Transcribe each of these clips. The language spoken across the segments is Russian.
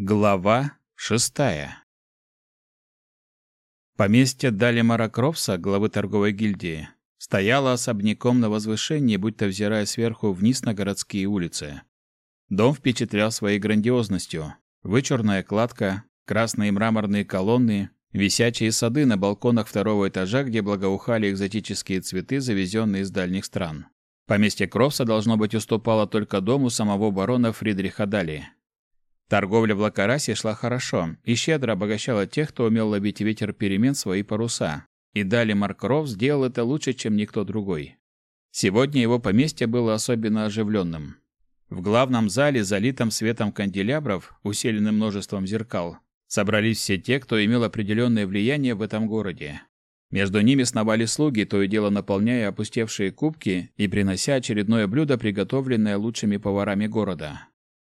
Глава шестая Поместье Далимара Кровса, главы торговой гильдии, стояло особняком на возвышении, будто взирая сверху вниз на городские улицы. Дом впечатлял своей грандиозностью. Вычурная кладка, красные мраморные колонны, висячие сады на балконах второго этажа, где благоухали экзотические цветы, завезенные из дальних стран. Поместье Кровса должно быть уступало только дому самого барона Фридриха Дали. Торговля в Лакарасе шла хорошо и щедро обогащала тех, кто умел ловить ветер перемен свои паруса. И Дали Маркров сделал это лучше, чем никто другой. Сегодня его поместье было особенно оживленным. В главном зале, залитом светом канделябров, усиленным множеством зеркал, собрались все те, кто имел определенное влияние в этом городе. Между ними сновали слуги, то и дело наполняя опустевшие кубки и принося очередное блюдо, приготовленное лучшими поварами города.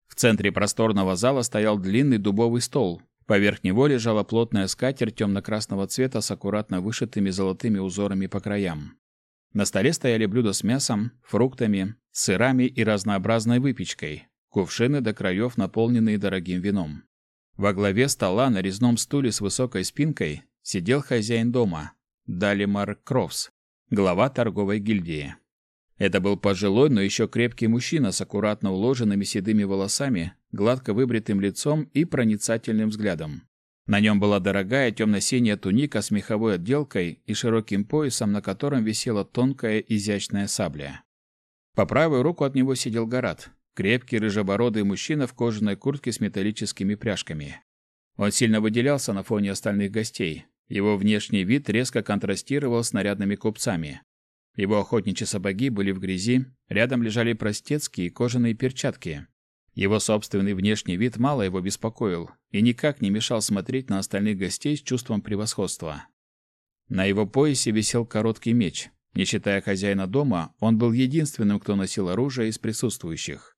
В центре просторного зала стоял длинный дубовый стол. Поверх него лежала плотная скатерть темно-красного цвета с аккуратно вышитыми золотыми узорами по краям. На столе стояли блюда с мясом, фруктами, сырами и разнообразной выпечкой, кувшины до краев, наполненные дорогим вином. Во главе стола на резном стуле с высокой спинкой сидел хозяин дома, Далимар Кровс, глава торговой гильдии. Это был пожилой, но еще крепкий мужчина с аккуратно уложенными седыми волосами, гладко выбритым лицом и проницательным взглядом. На нем была дорогая темно-синяя туника с меховой отделкой и широким поясом, на котором висела тонкая изящная сабля. По правую руку от него сидел Гарат, крепкий рыжебородый мужчина в кожаной куртке с металлическими пряжками. Он сильно выделялся на фоне остальных гостей. Его внешний вид резко контрастировал с нарядными купцами. Его охотничьи сапоги были в грязи, рядом лежали простецкие кожаные перчатки. Его собственный внешний вид мало его беспокоил и никак не мешал смотреть на остальных гостей с чувством превосходства. На его поясе висел короткий меч. Не считая хозяина дома, он был единственным, кто носил оружие из присутствующих.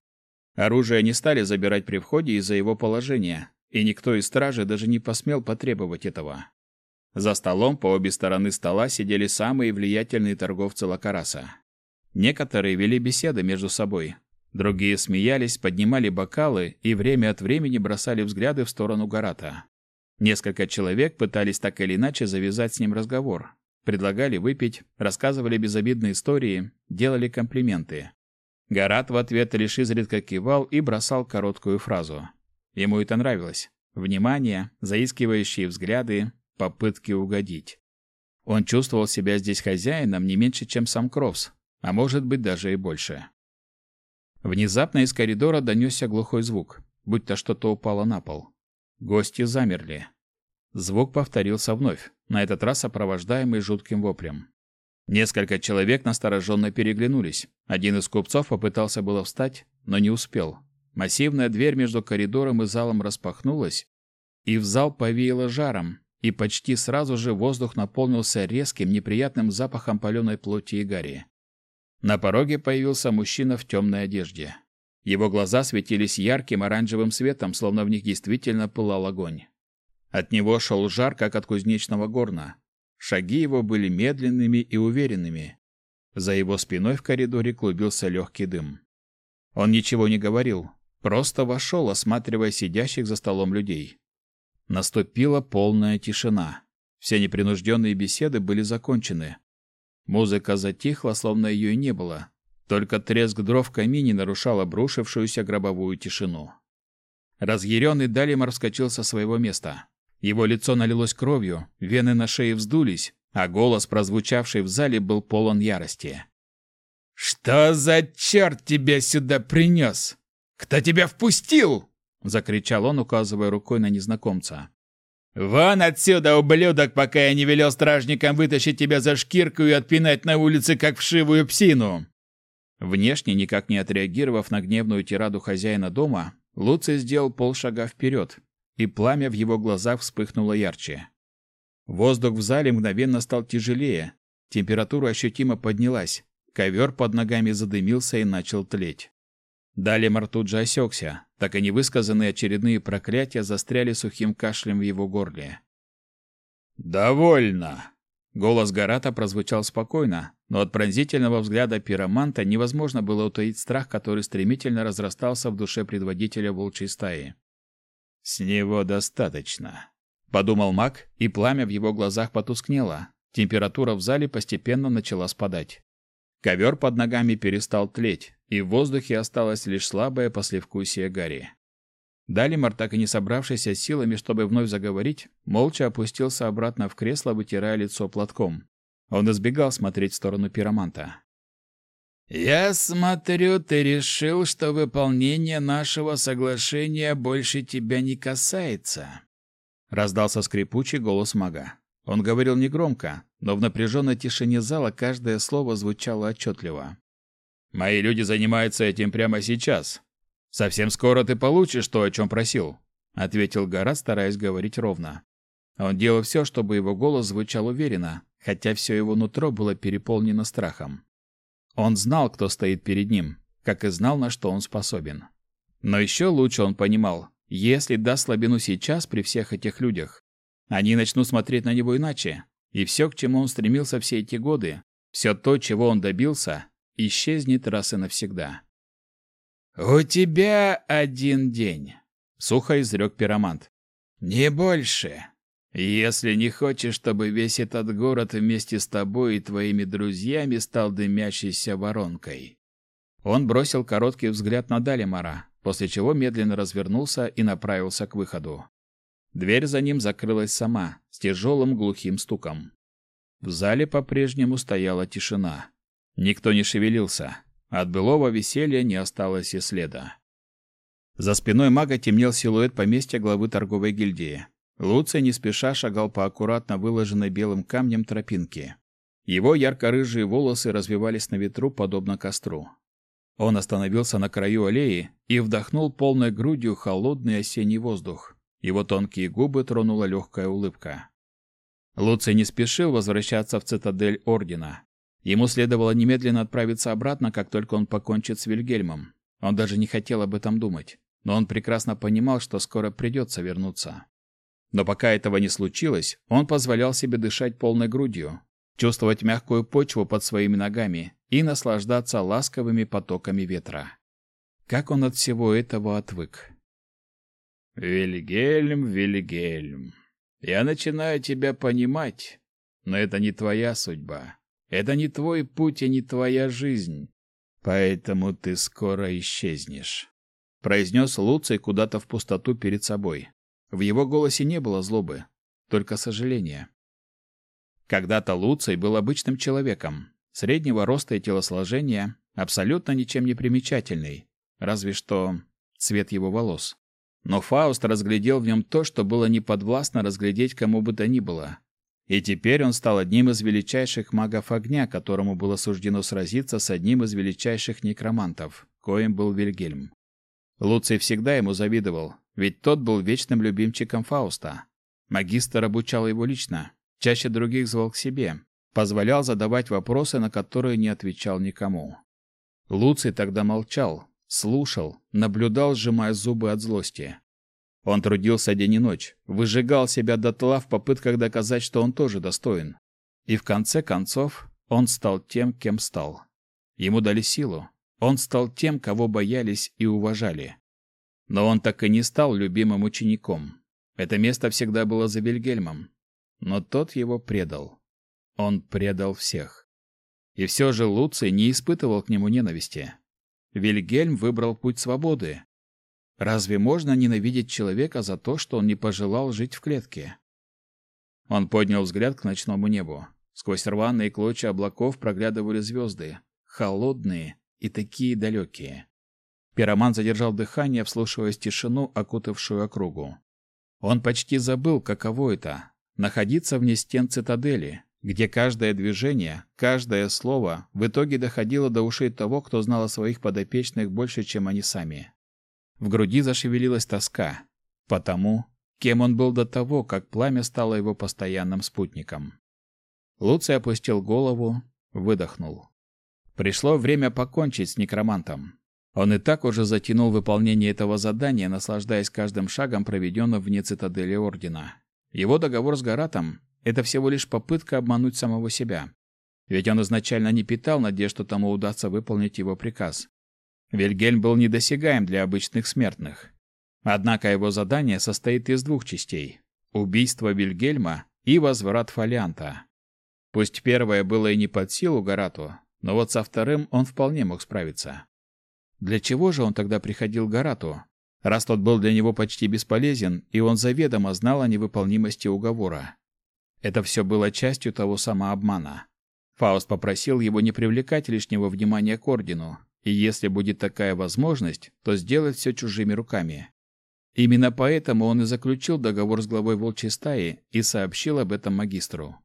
Оружие не стали забирать при входе из-за его положения, и никто из стражи даже не посмел потребовать этого. За столом по обе стороны стола сидели самые влиятельные торговцы Лакараса. Некоторые вели беседы между собой, другие смеялись, поднимали бокалы и время от времени бросали взгляды в сторону Гарата. Несколько человек пытались так или иначе завязать с ним разговор, предлагали выпить, рассказывали безобидные истории, делали комплименты. Гарат в ответ лишь изредка кивал и бросал короткую фразу. Ему это нравилось. Внимание, заискивающие взгляды, попытки угодить. Он чувствовал себя здесь хозяином не меньше, чем сам Кровс, а может быть даже и больше. Внезапно из коридора донесся глухой звук, будто что-то упало на пол. Гости замерли. Звук повторился вновь, на этот раз сопровождаемый жутким воплем. Несколько человек настороженно переглянулись. Один из купцов попытался было встать, но не успел. Массивная дверь между коридором и залом распахнулась, и в зал повеяло жаром, и почти сразу же воздух наполнился резким, неприятным запахом паленой плоти и гари. На пороге появился мужчина в темной одежде. Его глаза светились ярким оранжевым светом, словно в них действительно пылал огонь. От него шел жар, как от кузнечного горна. Шаги его были медленными и уверенными. За его спиной в коридоре клубился легкий дым. Он ничего не говорил, просто вошел, осматривая сидящих за столом людей. Наступила полная тишина. Все непринужденные беседы были закончены. Музыка затихла, словно ее и не было. Только треск дров в камине нарушал обрушившуюся гробовую тишину. Разъяренный Далимар вскочил со своего места. Его лицо налилось кровью, вены на шее вздулись, а голос, прозвучавший в зале, был полон ярости. «Что за черт тебя сюда принес? Кто тебя впустил?» — закричал он, указывая рукой на незнакомца. «Вон отсюда, ублюдок, пока я не велел стражникам вытащить тебя за шкирку и отпинать на улице, как вшивую псину!» Внешне, никак не отреагировав на гневную тираду хозяина дома, Луций сделал полшага вперед, и пламя в его глазах вспыхнуло ярче. Воздух в зале мгновенно стал тяжелее, температура ощутимо поднялась, ковер под ногами задымился и начал тлеть. Далимар тут же осекся, так и невысказанные очередные проклятия застряли сухим кашлем в его горле. «Довольно!» Голос Гарата прозвучал спокойно, но от пронзительного взгляда пироманта невозможно было утаить страх, который стремительно разрастался в душе предводителя волчьей стаи. С него достаточно, подумал маг, и пламя в его глазах потускнело. Температура в зале постепенно начала спадать. Ковер под ногами перестал тлеть, и в воздухе осталось лишь слабое послевкусие гари. Далимар, так и не собравшийся силами, чтобы вновь заговорить, молча опустился обратно в кресло, вытирая лицо платком. Он избегал смотреть в сторону пироманта. «Я смотрю, ты решил, что выполнение нашего соглашения больше тебя не касается», — раздался скрипучий голос мага. Он говорил негромко, но в напряженной тишине зала каждое слово звучало отчетливо. «Мои люди занимаются этим прямо сейчас. Совсем скоро ты получишь то, о чем просил», — ответил Гара, стараясь говорить ровно. Он делал все, чтобы его голос звучал уверенно, хотя все его нутро было переполнено страхом. Он знал, кто стоит перед ним, как и знал, на что он способен. Но еще лучше он понимал, если даст слабину сейчас при всех этих людях, они начнут смотреть на него иначе, и все, к чему он стремился все эти годы, все то, чего он добился, исчезнет раз и навсегда. «У тебя один день», — сухо изрек пиромант. «Не больше. Если не хочешь, чтобы весь этот город вместе с тобой и твоими друзьями стал дымящейся воронкой. Он бросил короткий взгляд на Далимара, после чего медленно развернулся и направился к выходу. Дверь за ним закрылась сама, с тяжелым глухим стуком. В зале по-прежнему стояла тишина. Никто не шевелился. От былого веселья не осталось и следа. За спиной мага темнел силуэт поместья главы торговой гильдии. Луций не спеша шагал по аккуратно выложенной белым камнем тропинке. Его ярко-рыжие волосы развивались на ветру, подобно костру. Он остановился на краю аллеи и вдохнул полной грудью холодный осенний воздух. Его тонкие губы тронула легкая улыбка. Луций не спешил возвращаться в цитадель Ордена. Ему следовало немедленно отправиться обратно, как только он покончит с Вильгельмом. Он даже не хотел об этом думать, но он прекрасно понимал, что скоро придется вернуться. Но пока этого не случилось, он позволял себе дышать полной грудью, чувствовать мягкую почву под своими ногами и наслаждаться ласковыми потоками ветра. Как он от всего этого отвык. «Вильгельм, Вильгельм, я начинаю тебя понимать, но это не твоя судьба. Это не твой путь и не твоя жизнь. Поэтому ты скоро исчезнешь», — произнес Луций куда-то в пустоту перед собой. В его голосе не было злобы, только сожаление. Когда-то Луций был обычным человеком, среднего роста и телосложения, абсолютно ничем не примечательный, разве что цвет его волос. Но Фауст разглядел в нем то, что было неподвластно разглядеть кому бы то ни было. И теперь он стал одним из величайших магов огня, которому было суждено сразиться с одним из величайших некромантов, коим был Вильгельм. Луций всегда ему завидовал, ведь тот был вечным любимчиком Фауста. Магистр обучал его лично, чаще других звал к себе, позволял задавать вопросы, на которые не отвечал никому. Луций тогда молчал, слушал, наблюдал, сжимая зубы от злости. Он трудился день и ночь, выжигал себя дотла в попытках доказать, что он тоже достоин. И в конце концов он стал тем, кем стал. Ему дали силу. Он стал тем, кого боялись и уважали. Но он так и не стал любимым учеником. Это место всегда было за Вильгельмом. Но тот его предал. Он предал всех. И все же Луций не испытывал к нему ненависти. Вильгельм выбрал путь свободы. Разве можно ненавидеть человека за то, что он не пожелал жить в клетке? Он поднял взгляд к ночному небу. Сквозь рваные клочья облаков проглядывали звезды, холодные и такие далекие. Пироман задержал дыхание, вслушиваясь тишину, окутавшую округу. Он почти забыл, каково это — находиться вне стен цитадели, где каждое движение, каждое слово в итоге доходило до ушей того, кто знал о своих подопечных больше, чем они сами. В груди зашевелилась тоска, потому, кем он был до того, как пламя стало его постоянным спутником. Луций опустил голову, выдохнул. Пришло время покончить с некромантом. Он и так уже затянул выполнение этого задания, наслаждаясь каждым шагом, проведенным вне цитадели Ордена. Его договор с Гаратом — это всего лишь попытка обмануть самого себя. Ведь он изначально не питал надежд, что тому удастся выполнить его приказ. Вильгельм был недосягаем для обычных смертных. Однако его задание состоит из двух частей – убийство Вильгельма и возврат Фолианта. Пусть первое было и не под силу Гарату, но вот со вторым он вполне мог справиться. Для чего же он тогда приходил к Гарату? Раз тот был для него почти бесполезен, и он заведомо знал о невыполнимости уговора. Это все было частью того самообмана. Фауст попросил его не привлекать лишнего внимания к ордену, и если будет такая возможность, то сделать все чужими руками. Именно поэтому он и заключил договор с главой волчьей стаи и сообщил об этом магистру.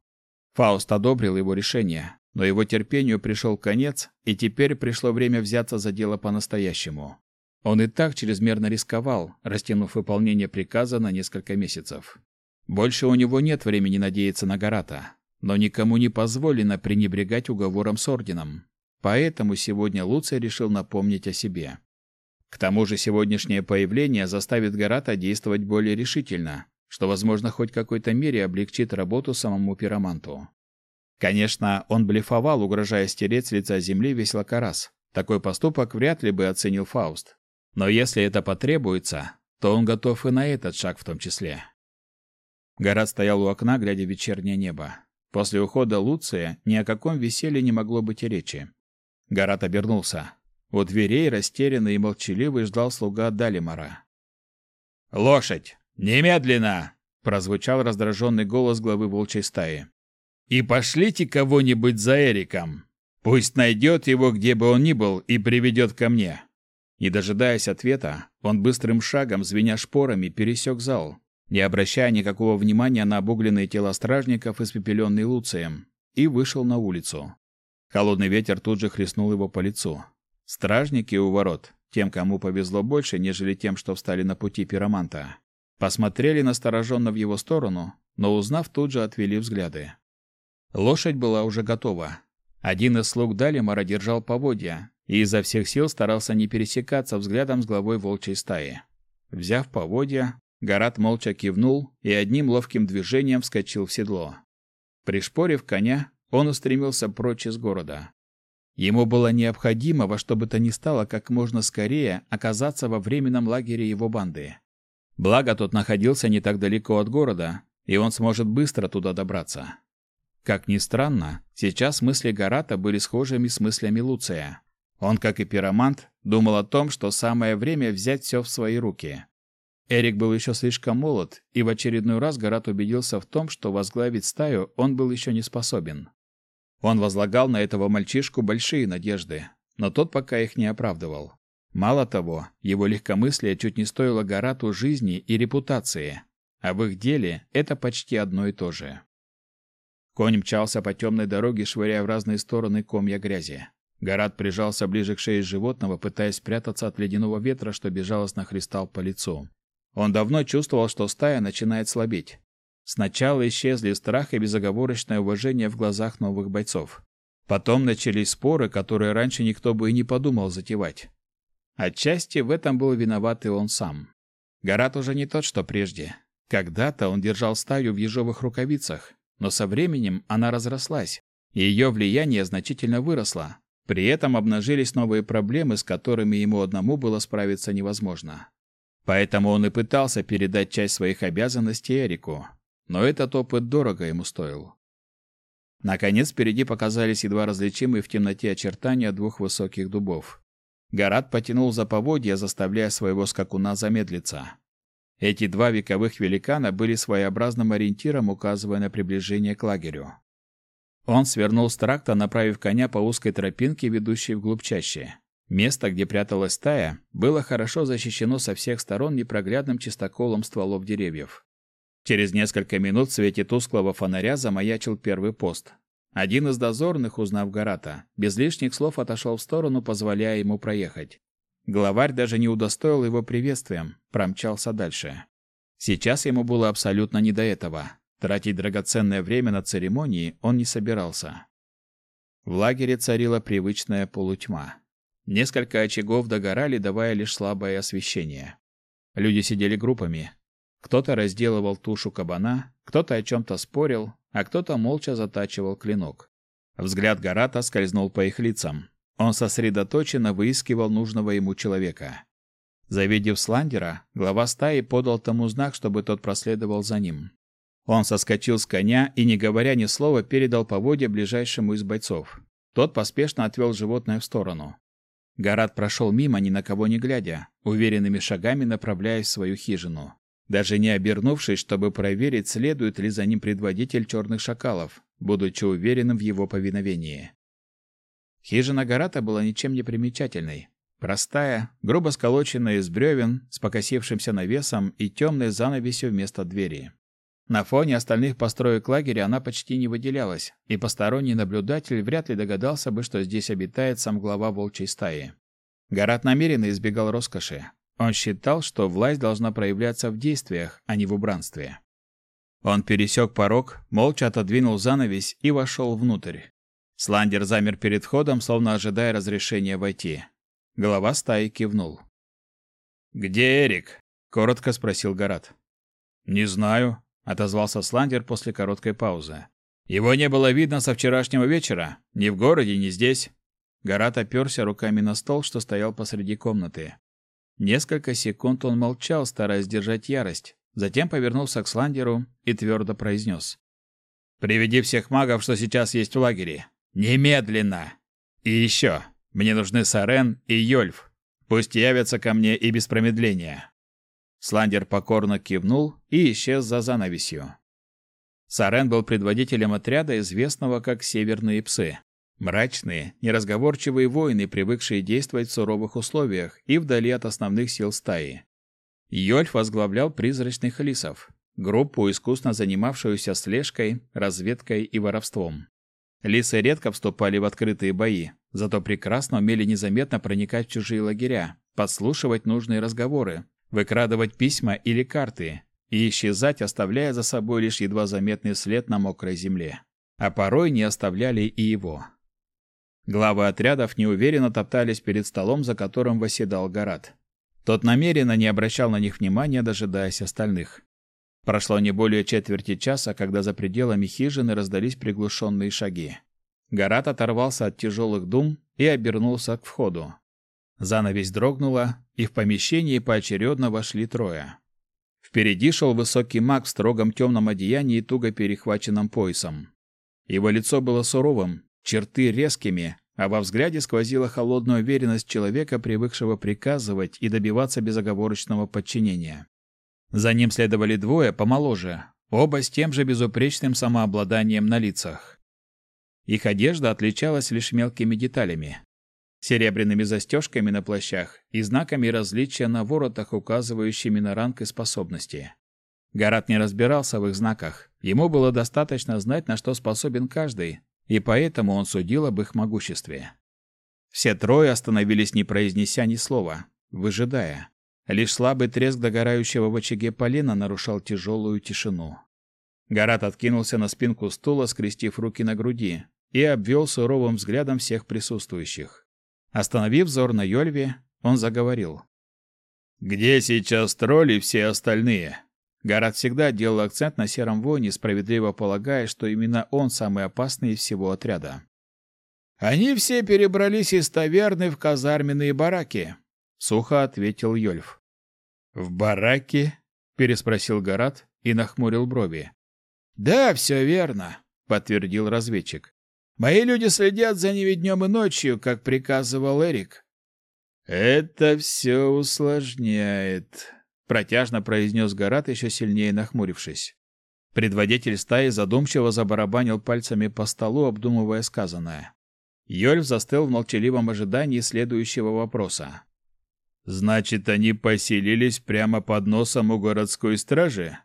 Фауст одобрил его решение, но его терпению пришел конец, и теперь пришло время взяться за дело по-настоящему. Он и так чрезмерно рисковал, растянув выполнение приказа на несколько месяцев. Больше у него нет времени надеяться на Гарата, но никому не позволено пренебрегать уговором с орденом. Поэтому сегодня Луций решил напомнить о себе. К тому же сегодняшнее появление заставит Гарата действовать более решительно, что, возможно, хоть в какой-то мере облегчит работу самому пироманту. Конечно, он блефовал, угрожая стереть с лица земли весь Лакарас. Такой поступок вряд ли бы оценил Фауст. Но если это потребуется, то он готов и на этот шаг в том числе. Гарат стоял у окна, глядя в вечернее небо. После ухода Луция ни о каком веселье не могло быть и речи. Гарат обернулся. У дверей растерянный и молчаливый ждал слуга Далимара. «Лошадь! Немедленно!» – прозвучал раздраженный голос главы волчьей стаи. И пошлите кого-нибудь за Эриком. Пусть найдет его, где бы он ни был, и приведет ко мне». Не дожидаясь ответа, он быстрым шагом, звеня шпорами, пересек зал, не обращая никакого внимания на обугленные тела стражников, испепеленные Луцием, и вышел на улицу. Холодный ветер тут же хлестнул его по лицу. Стражники у ворот, тем, кому повезло больше, нежели тем, что встали на пути пироманта, посмотрели настороженно в его сторону, но, узнав, тут же отвели взгляды. Лошадь была уже готова. Один из слуг Далимара держал поводья и изо всех сил старался не пересекаться взглядом с главой волчьей стаи. Взяв поводья, Гарат молча кивнул и одним ловким движением вскочил в седло. Пришпорив коня, он устремился прочь из города. Ему было необходимо во что бы то ни стало как можно скорее оказаться во временном лагере его банды. Благо тот находился не так далеко от города, и он сможет быстро туда добраться. Как ни странно, сейчас мысли Гарата были схожими с мыслями Луция. Он, как и пиромант, думал о том, что самое время взять все в свои руки. Эрик был еще слишком молод, и в очередной раз Гарат убедился в том, что возглавить стаю он был еще не способен. Он возлагал на этого мальчишку большие надежды, но тот пока их не оправдывал. Мало того, его легкомыслие чуть не стоило Гарату жизни и репутации, а в их деле это почти одно и то же. Конь мчался по темной дороге, швыряя в разные стороны комья грязи. Гарат прижался ближе к шее животного, пытаясь спрятаться от ледяного ветра, что безжалостно хлестал по лицу. Он давно чувствовал, что стая начинает слабеть. Сначала исчезли страх и безоговорочное уважение в глазах новых бойцов. Потом начались споры, которые раньше никто бы и не подумал затевать. Отчасти в этом был виноват и он сам. Гарат уже не тот, что прежде. Когда-то он держал стаю в ежовых рукавицах, но со временем она разрослась, и ее влияние значительно выросло. При этом обнажились новые проблемы, с которыми ему одному было справиться невозможно. Поэтому он и пытался передать часть своих обязанностей Эрику, но этот опыт дорого ему стоил. Наконец впереди показались едва различимые в темноте очертания двух высоких дубов. Гарат потянул за поводья, заставляя своего скакуна замедлиться. Эти два вековых великана были своеобразным ориентиром, указывая на приближение к лагерю. Он свернул с тракта, направив коня по узкой тропинке, ведущей вглубь чаще. Место, где пряталась стая, было хорошо защищено со всех сторон непроглядным чистоколом стволов деревьев. Через несколько минут в свете тусклого фонаря замаячил первый пост. Один из дозорных, узнав Гарата, без лишних слов отошел в сторону, позволяя ему проехать. Главарь даже не удостоил его приветствием, промчался дальше. Сейчас ему было абсолютно не до этого. Тратить драгоценное время на церемонии он не собирался. В лагере царила привычная полутьма. Несколько очагов догорали, давая лишь слабое освещение. Люди сидели группами. Кто-то разделывал тушу кабана, кто-то о чем-то спорил, а кто-то молча затачивал клинок. Взгляд Гарата скользнул по их лицам. Он сосредоточенно выискивал нужного ему человека. Завидев Сландера, глава стаи подал тому знак, чтобы тот проследовал за ним. Он соскочил с коня и, не говоря ни слова, передал поводья ближайшему из бойцов. Тот поспешно отвел животное в сторону. Гарат прошел мимо, ни на кого не глядя, уверенными шагами направляясь в свою хижину. Даже не обернувшись, чтобы проверить, следует ли за ним предводитель черных шакалов, будучи уверенным в его повиновении. Хижина Гарата была ничем не примечательной. Простая, грубо сколоченная из бревен, с покосившимся навесом и темной занавесью вместо двери. На фоне остальных построек лагеря она почти не выделялась, и посторонний наблюдатель вряд ли догадался бы, что здесь обитает сам глава волчьей стаи. Гарат намеренно избегал роскоши. Он считал, что власть должна проявляться в действиях, а не в убранстве. Он пересек порог, молча отодвинул занавесь и вошел внутрь. Сландер замер перед входом, словно ожидая разрешения войти. Голова стаи кивнул. «Где Эрик?» — коротко спросил Гарат. «Не знаю», — отозвался Сландер после короткой паузы. «Его не было видно со вчерашнего вечера, ни в городе, ни здесь». Гарат оперся руками на стол, что стоял посреди комнаты. Несколько секунд он молчал, стараясь держать ярость, затем повернулся к Сландеру и твердо произнес. «Приведи всех магов, что сейчас есть в лагере. Немедленно! И еще, мне нужны Сарен и Йольф. Пусть явятся ко мне и без промедления. Сландер покорно кивнул и исчез за занавесью. Сарен был предводителем отряда, известного как Северные псы. Мрачные, неразговорчивые воины, привыкшие действовать в суровых условиях и вдали от основных сил стаи. Йольф возглавлял призрачных лисов, группу, искусно занимавшуюся слежкой, разведкой и воровством. Лисы редко вступали в открытые бои, зато прекрасно умели незаметно проникать в чужие лагеря, подслушивать нужные разговоры, выкрадывать письма или карты и исчезать, оставляя за собой лишь едва заметный след на мокрой земле. А порой не оставляли и его. Главы отрядов неуверенно топтались перед столом, за которым восседал Гарат. Тот намеренно не обращал на них внимания, дожидаясь остальных. Прошло не более четверти часа, когда за пределами хижины раздались приглушенные шаги. Гарат оторвался от тяжелых дум и обернулся к входу. Занавесь дрогнула, и в помещении поочередно вошли трое. Впереди шел высокий маг в строгом темном одеянии и туго перехваченном поясом. Его лицо было суровым, черты резкими, а во взгляде сквозила холодная уверенность человека, привыкшего приказывать и добиваться безоговорочного подчинения. За ним следовали двое помоложе, оба с тем же безупречным самообладанием на лицах. Их одежда отличалась лишь мелкими деталями. Серебряными застежками на плащах и знаками различия на воротах, указывающими на ранг и способности. Гарат не разбирался в их знаках. Ему было достаточно знать, на что способен каждый, и поэтому он судил об их могуществе. Все трое остановились, не произнеся ни слова, выжидая. Лишь слабый треск догорающего в очаге полена нарушал тяжелую тишину. Гарат откинулся на спинку стула, скрестив руки на груди, и обвел суровым взглядом всех присутствующих. Остановив взор на Йольве, он заговорил. «Где сейчас тролли и все остальные?» Гарат всегда делал акцент на сером воине, справедливо полагая, что именно он самый опасный из всего отряда. «Они все перебрались из таверны в казарменные бараки», сухо ответил Йольф. В бараке? переспросил Гарат и нахмурил брови. Да, все верно, подтвердил разведчик. Мои люди следят за ними днем и ночью, как приказывал Эрик. Это все усложняет, протяжно произнес Гарат, еще сильнее нахмурившись. Предводитель стаи задумчиво забарабанил пальцами по столу, обдумывая сказанное. Йольф застыл в молчаливом ожидании следующего вопроса. Значит, они поселились прямо под носом у городской стражи?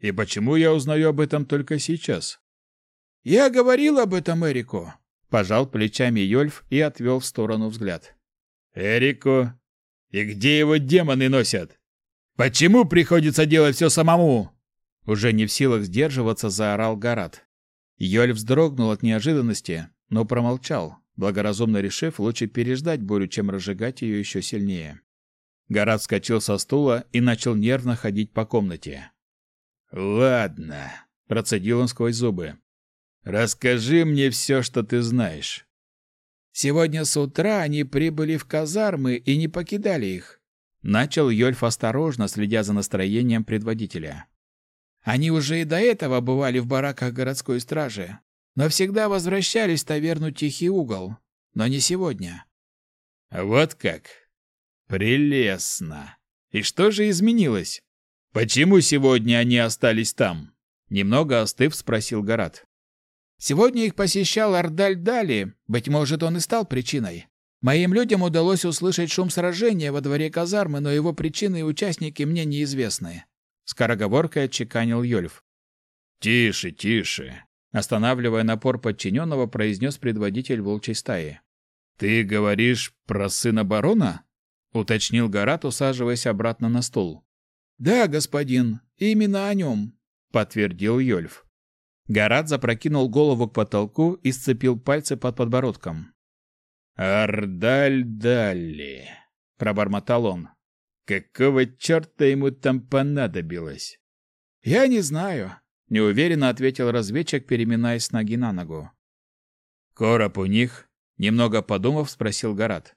И почему я узнаю об этом только сейчас? Я говорил об этом Эрику, пожал плечами Йольф и отвел в сторону взгляд. Эрику? И где его демоны носят? Почему приходится делать все самому? Уже не в силах сдерживаться, заорал Гарат. Йольф вздрогнул от неожиданности, но промолчал, благоразумно решив лучше переждать бурю, чем разжигать ее еще сильнее. Гарат вскочил со стула и начал нервно ходить по комнате. «Ладно», — процедил он сквозь зубы. «Расскажи мне все, что ты знаешь». «Сегодня с утра они прибыли в казармы и не покидали их. Начал Йольф осторожно, следя за настроением предводителя. Они уже и до этого бывали в бараках городской стражи, но всегда возвращались в таверну Тихий угол, но не сегодня. Вот как. Прелестно. И что же изменилось? Почему сегодня они остались там? Немного остыв, спросил Гарат. Сегодня их посещал Ардаль Дали, быть может, он и стал причиной. Моим людям удалось услышать шум сражения во дворе казармы, но его причины и участники мне неизвестны. Скороговоркой отчеканил Йольф. «Тише, тише!» Останавливая напор подчиненного, произнес предводитель волчьей стаи. «Ты говоришь про сына барона?» Уточнил Гарат, усаживаясь обратно на стул. «Да, господин, именно о нем», — подтвердил Йольф. Гарат запрокинул голову к потолку и сцепил пальцы под подбородком. «Ардаль-далли», — пробормотал он. «Какого черта ему там понадобилось?» «Я не знаю», — неуверенно ответил разведчик, переминаясь с ноги на ногу. «Короб у них?» — немного подумав, спросил Гарат.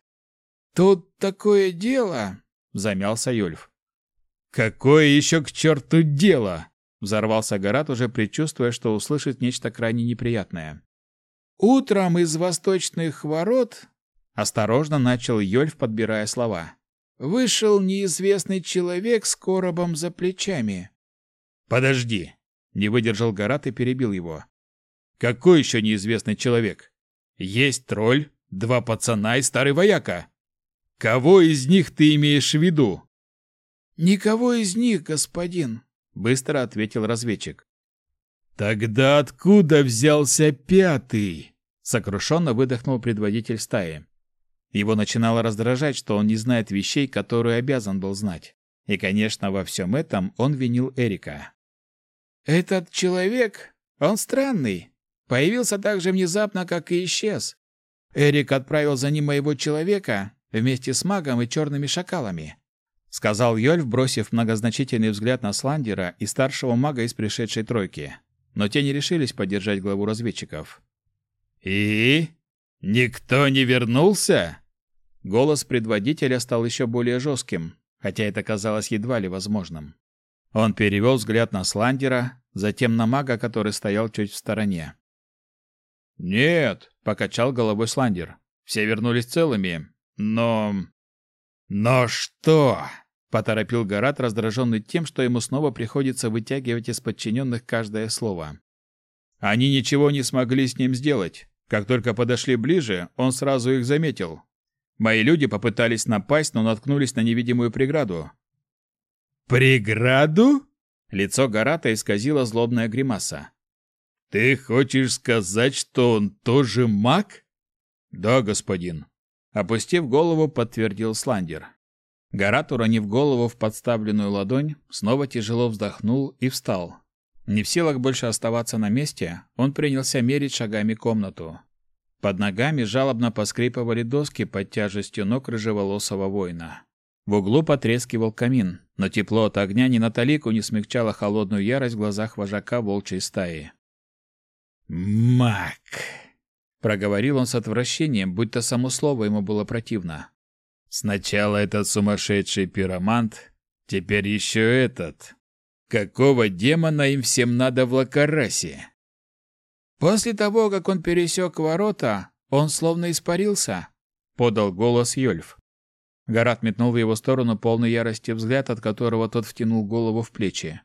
«Тут такое дело», — замялся Юльф. «Какое еще к черту дело?» Взорвался Гарат, уже предчувствуя, что услышит нечто крайне неприятное. «Утром из восточных ворот...» Осторожно начал Йольф, подбирая слова. «Вышел неизвестный человек с коробом за плечами». «Подожди!» — не выдержал Гарат и перебил его. «Какой еще неизвестный человек? Есть тролль, два пацана и старый вояка. Кого из них ты имеешь в виду?» «Никого из них, господин», быстро ответил разведчик. Тогда откуда взялся пятый? сокрушенно выдохнул предводитель стаи. Его начинало раздражать, что он не знает вещей, которые обязан был знать. И, конечно, во всем этом он винил Эрика. Этот человек, он странный. Появился так же внезапно, как и исчез. Эрик отправил за ним моего человека вместе с магом и черными шакалами сказал Йольф, бросив многозначительный взгляд на Сландера и старшего мага из пришедшей тройки. Но те не решились поддержать главу разведчиков. «И? Никто не вернулся?» Голос предводителя стал еще более жестким, хотя это казалось едва ли возможным. Он перевел взгляд на Сландера, затем на мага, который стоял чуть в стороне. «Нет», — покачал головой Сландер. «Все вернулись целыми, но...» «Но что?» Поторопил Гарат, раздраженный тем, что ему снова приходится вытягивать из подчиненных каждое слово. Они ничего не смогли с ним сделать. Как только подошли ближе, он сразу их заметил. Мои люди попытались напасть, но наткнулись на невидимую преграду. «Преграду?» Лицо Гарата исказило злобная гримаса. «Ты хочешь сказать, что он тоже маг?» «Да, господин», — опустив голову, подтвердил Сландер. Гарат, уронив голову в подставленную ладонь, снова тяжело вздохнул и встал. Не в силах больше оставаться на месте, он принялся мерить шагами комнату. Под ногами жалобно поскрипывали доски под тяжестью ног рыжеволосого воина. В углу потрескивал камин, но тепло от огня ни на талику не смягчало холодную ярость в глазах вожака волчьей стаи. «Мак!» — проговорил он с отвращением, будто само слово ему было противно. Сначала этот сумасшедший пиромант, теперь еще этот. Какого демона им всем надо в Лакарасе? После того, как он пересек ворота, он словно испарился, подал голос Йольф. Гарат метнул в его сторону полный ярости взгляд, от которого тот втянул голову в плечи.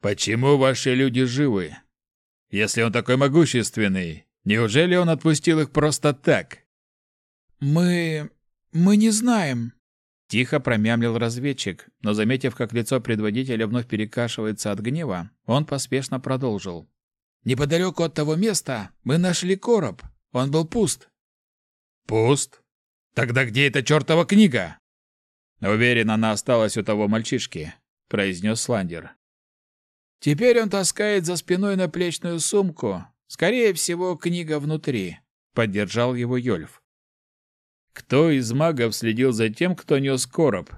Почему ваши люди живы? Если он такой могущественный, неужели он отпустил их просто так? Мы мы не знаем. Тихо промямлил разведчик, но заметив, как лицо предводителя вновь перекашивается от гнева, он поспешно продолжил. Неподалеку от того места мы нашли короб. Он был пуст. Пуст? Тогда где эта чертова книга? Уверен, она осталась у того мальчишки, произнес Сландер. Теперь он таскает за спиной наплечную сумку. Скорее всего, книга внутри, поддержал его Йольф. Кто из магов следил за тем, кто нес короб?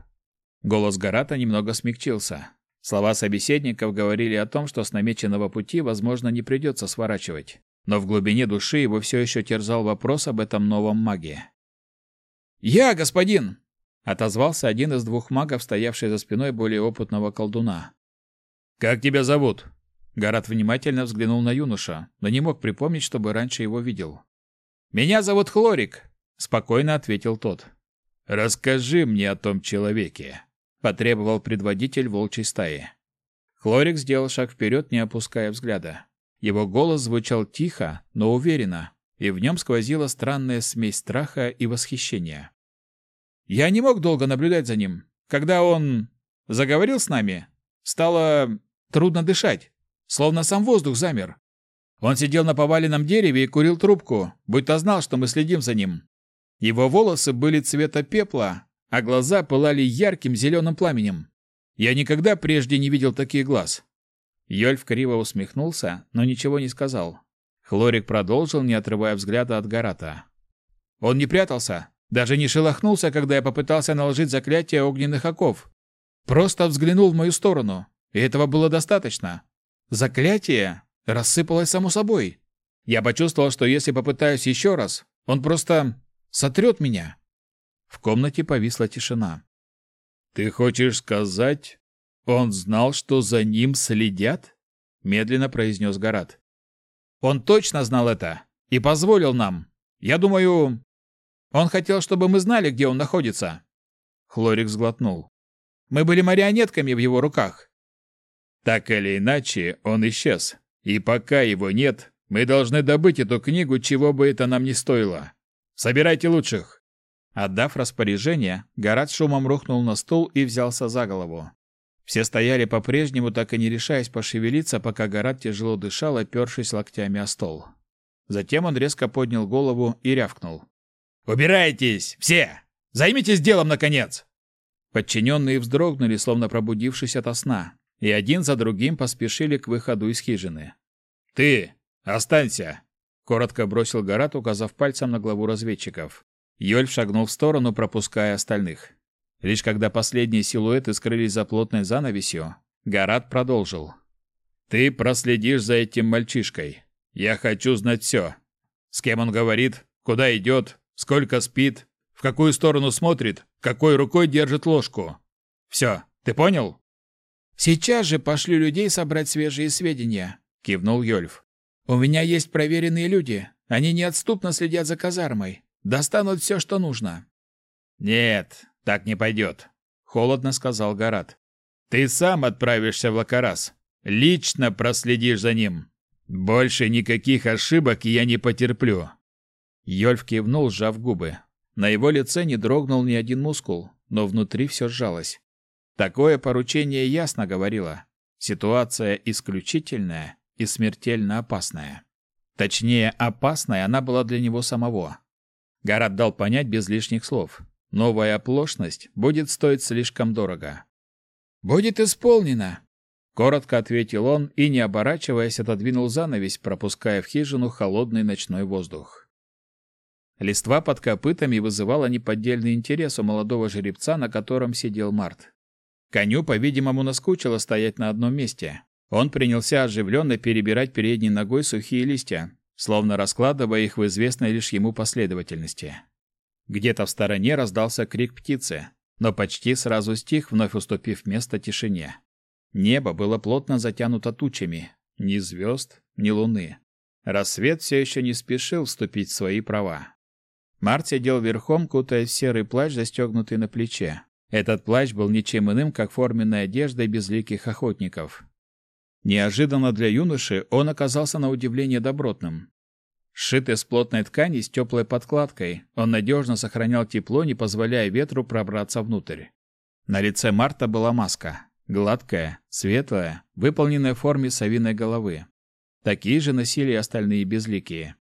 Голос Гарата немного смягчился. Слова собеседников говорили о том, что с намеченного пути, возможно, не придется сворачивать. Но в глубине души его все еще терзал вопрос об этом новом маге. «Я, господин!» отозвался один из двух магов, стоявший за спиной более опытного колдуна. Как тебя зовут? Гарат внимательно взглянул на юноша, но не мог припомнить, чтобы раньше его видел. Меня зовут Хлорик, спокойно ответил тот. Расскажи мне о том человеке, потребовал предводитель волчьей стаи. Хлорик сделал шаг вперед, не опуская взгляда. Его голос звучал тихо, но уверенно, и в нем сквозила странная смесь страха и восхищения. Я не мог долго наблюдать за ним. Когда он заговорил с нами, стало трудно дышать, словно сам воздух замер. Он сидел на поваленном дереве и курил трубку, будто знал, что мы следим за ним. Его волосы были цвета пепла, а глаза пылали ярким зеленым пламенем. Я никогда прежде не видел таких глаз. Йольф криво усмехнулся, но ничего не сказал. Хлорик продолжил, не отрывая взгляда от Гарата. Он не прятался, даже не шелохнулся, когда я попытался наложить заклятие огненных оков. Просто взглянул в мою сторону, и этого было достаточно. Заклятие рассыпалось само собой. Я почувствовал, что если попытаюсь еще раз, он просто сотрет меня. В комнате повисла тишина. «Ты хочешь сказать, он знал, что за ним следят?» Медленно произнес Гарат. «Он точно знал это и позволил нам. Я думаю, он хотел, чтобы мы знали, где он находится». Хлорик сглотнул. «Мы были марионетками в его руках». «Так или иначе, он исчез. И пока его нет, мы должны добыть эту книгу, чего бы это нам ни стоило. Собирайте лучших». Отдав распоряжение, Гарат шумом рухнул на стул и взялся за голову. Все стояли по-прежнему, так и не решаясь пошевелиться, пока Гарат тяжело дышал, опершись локтями о стол. Затем он резко поднял голову и рявкнул. «Убирайтесь! Все! Займитесь делом, наконец!» Подчиненные вздрогнули, словно пробудившись ото сна, и один за другим поспешили к выходу из хижины. «Ты! Останься!» — коротко бросил Гарат, указав пальцем на главу разведчиков. Йольф шагнул в сторону, пропуская остальных. Лишь когда последние силуэты скрылись за плотной занавесью, Гарат продолжил. «Ты проследишь за этим мальчишкой. Я хочу знать все. С кем он говорит, куда идет, сколько спит, в какую сторону смотрит, какой рукой держит ложку. Все, ты понял?» «Сейчас же пошлю людей собрать свежие сведения», — кивнул Йольф. «У меня есть проверенные люди. Они неотступно следят за казармой. Достанут все, что нужно». «Нет, так не пойдет», — холодно сказал Гарат. «Ты сам отправишься в Лакарас. Лично проследишь за ним. Больше никаких ошибок я не потерплю». Йольф кивнул, сжав губы. На его лице не дрогнул ни один мускул, но внутри все сжалось. Такое поручение ясно говорило. Ситуация исключительная и смертельно опасная. Точнее, опасная она была для него самого. Гарат дал понять без лишних слов. Новая оплошность будет стоить слишком дорого. «Будет исполнено!» Коротко ответил он и, не оборачиваясь, отодвинул занавесь, пропуская в хижину холодный ночной воздух. Листва под копытами вызывала неподдельный интерес у молодого жеребца, на котором сидел Март. Коню, по-видимому, наскучило стоять на одном месте. Он принялся оживленно перебирать передней ногой сухие листья, словно раскладывая их в известной лишь ему последовательности. Где-то в стороне раздался крик птицы, но почти сразу стих, вновь уступив место тишине. Небо было плотно затянуто тучами, ни звезд, ни луны. Рассвет все еще не спешил вступить в свои права. Март сидел верхом, кутаясь в серый плащ, застегнутый на плече. Этот плащ был ничем иным, как форменной одеждой безликих охотников. Неожиданно для юноши он оказался на удивление добротным. Сшитый из плотной ткани с теплой подкладкой, он надежно сохранял тепло, не позволяя ветру пробраться внутрь. На лице Марта была маска, гладкая, светлая, выполненная в форме совиной головы. Такие же носили остальные безликие.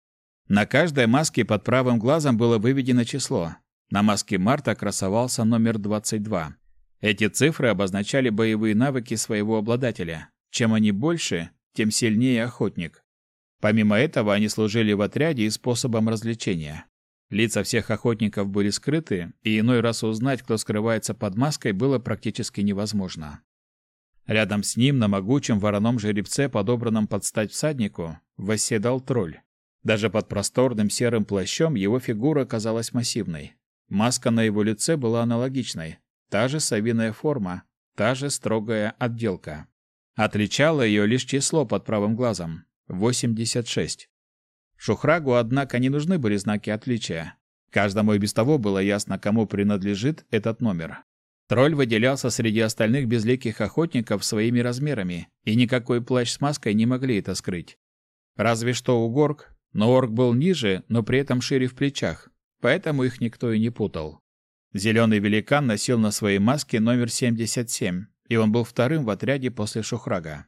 На каждой маске под правым глазом было выведено число. На маске Марта красовался номер 22. Эти цифры обозначали боевые навыки своего обладателя. Чем они больше, тем сильнее охотник. Помимо этого, они служили в отряде и способом развлечения. Лица всех охотников были скрыты, и иной раз узнать, кто скрывается под маской, было практически невозможно. Рядом с ним, на могучем вороном жеребце, подобранном под стать всаднику, восседал тролль. Даже под просторным серым плащом его фигура казалась массивной. Маска на его лице была аналогичной. Та же совиная форма, та же строгая отделка. Отличало ее лишь число под правым глазом – 86. Шухрагу, однако, не нужны были знаки отличия. Каждому и без того было ясно, кому принадлежит этот номер. Тролль выделялся среди остальных безликих охотников своими размерами, и никакой плащ с маской не могли это скрыть. Разве что у горк, но орк был ниже, но при этом шире в плечах, поэтому их никто и не путал. Зеленый великан носил на своей маске номер 77, и он был вторым в отряде после Шухрага.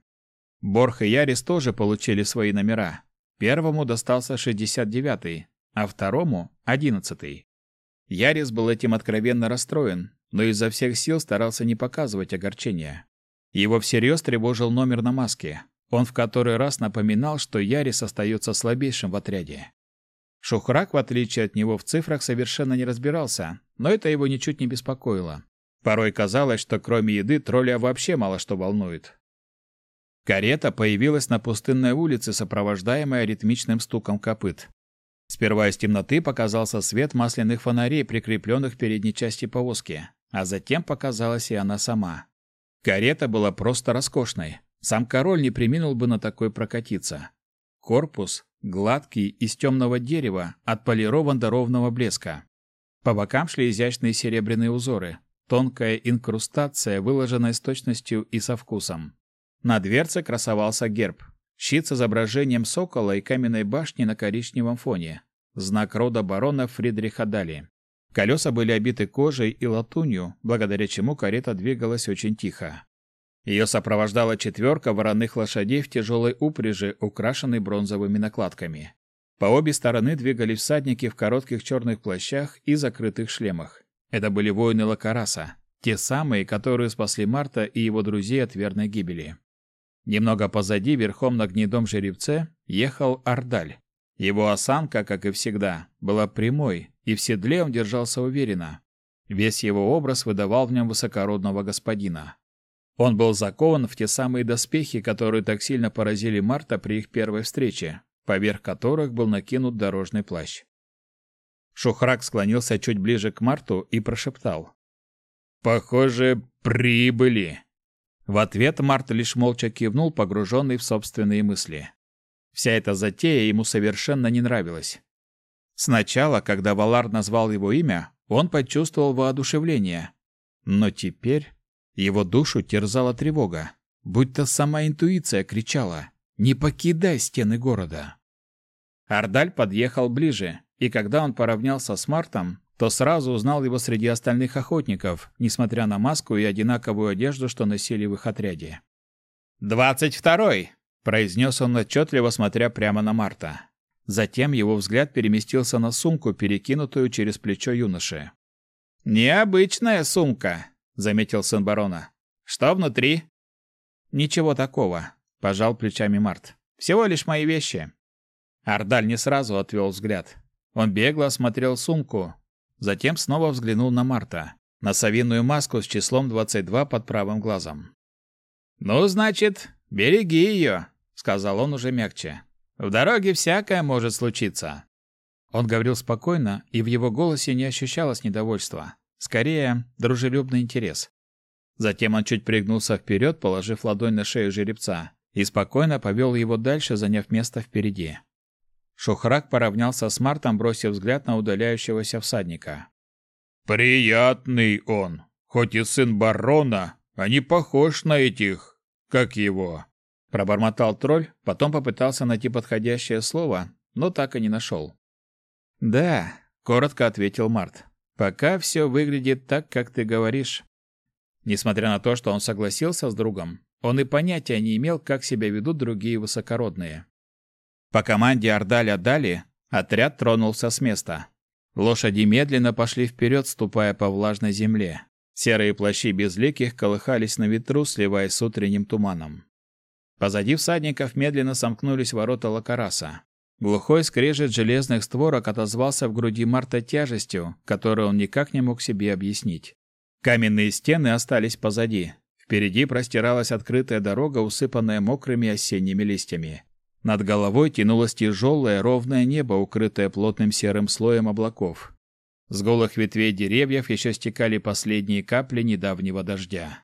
Борх и Ярис тоже получили свои номера. Первому достался 69-й, а второму – 11-й. Ярис был этим откровенно расстроен, но изо всех сил старался не показывать огорчения. Его всерьез тревожил номер на маске. Он в который раз напоминал, что Ярис остается слабейшим в отряде. Шухрак, в отличие от него, в цифрах совершенно не разбирался, но это его ничуть не беспокоило. Порой казалось, что кроме еды тролля вообще мало что волнует. Карета появилась на пустынной улице, сопровождаемая ритмичным стуком копыт. Сперва из темноты показался свет масляных фонарей, прикрепленных в передней части повозки, а затем показалась и она сама. Карета была просто роскошной. Сам король не преминул бы на такой прокатиться. Корпус гладкий, из темного дерева, отполирован до ровного блеска. По бокам шли изящные серебряные узоры, тонкая инкрустация, выложенная с точностью и со вкусом. На дверце красовался герб. Щит с изображением сокола и каменной башни на коричневом фоне. Знак рода барона Фридриха Дали. Колеса были обиты кожей и латунью, благодаря чему карета двигалась очень тихо. Ее сопровождала четверка вороных лошадей в тяжелой упряжи, украшенной бронзовыми накладками. По обе стороны двигались всадники в коротких черных плащах и закрытых шлемах. Это были воины Лакараса, те самые, которые спасли Марта и его друзей от верной гибели. Немного позади, верхом на гнедом жеребце, ехал Ардаль. Его осанка, как и всегда, была прямой, и в седле он держался уверенно. Весь его образ выдавал в нем высокородного господина. Он был закован в те самые доспехи, которые так сильно поразили Марта при их первой встрече, поверх которых был накинут дорожный плащ. Шухрак склонился чуть ближе к Марту и прошептал. «Похоже, прибыли!» В ответ Март лишь молча кивнул, погруженный в собственные мысли. Вся эта затея ему совершенно не нравилась. Сначала, когда Валар назвал его имя, он почувствовал воодушевление. Но теперь его душу терзала тревога, будто сама интуиция кричала «Не покидай стены города!». Ардаль подъехал ближе, и когда он поравнялся с Мартом, то сразу узнал его среди остальных охотников, несмотря на маску и одинаковую одежду, что носили в их отряде. «Двадцать второй!» – произнес он отчетливо, смотря прямо на Марта. Затем его взгляд переместился на сумку, перекинутую через плечо юноши. «Необычная сумка», — заметил сын барона. «Что внутри?» «Ничего такого», — пожал плечами Март. «Всего лишь мои вещи». Ардаль не сразу отвел взгляд. Он бегло осмотрел сумку, Затем снова взглянул на Марта, на совиную маску с числом 22 под правым глазом. «Ну, значит, береги ее», — сказал он уже мягче. «В дороге всякое может случиться». Он говорил спокойно, и в его голосе не ощущалось недовольства. Скорее, дружелюбный интерес. Затем он чуть пригнулся вперед, положив ладонь на шею жеребца, и спокойно повел его дальше, заняв место впереди. Шухрак поравнялся с Мартом, бросив взгляд на удаляющегося всадника. «Приятный он, хоть и сын барона, а не похож на этих, как его». Пробормотал тролль, потом попытался найти подходящее слово, но так и не нашел. «Да», — коротко ответил Март, — «пока все выглядит так, как ты говоришь». Несмотря на то, что он согласился с другом, он и понятия не имел, как себя ведут другие высокородные. По команде Ордаля Дали отряд тронулся с места. Лошади медленно пошли вперед, ступая по влажной земле. Серые плащи безликих колыхались на ветру, сливаясь с утренним туманом. Позади всадников медленно сомкнулись ворота Лакараса. Глухой скрежет железных створок отозвался в груди Марта тяжестью, которую он никак не мог себе объяснить. Каменные стены остались позади. Впереди простиралась открытая дорога, усыпанная мокрыми осенними листьями. Над головой тянулось тяжелое ровное небо, укрытое плотным серым слоем облаков. С голых ветвей деревьев еще стекали последние капли недавнего дождя.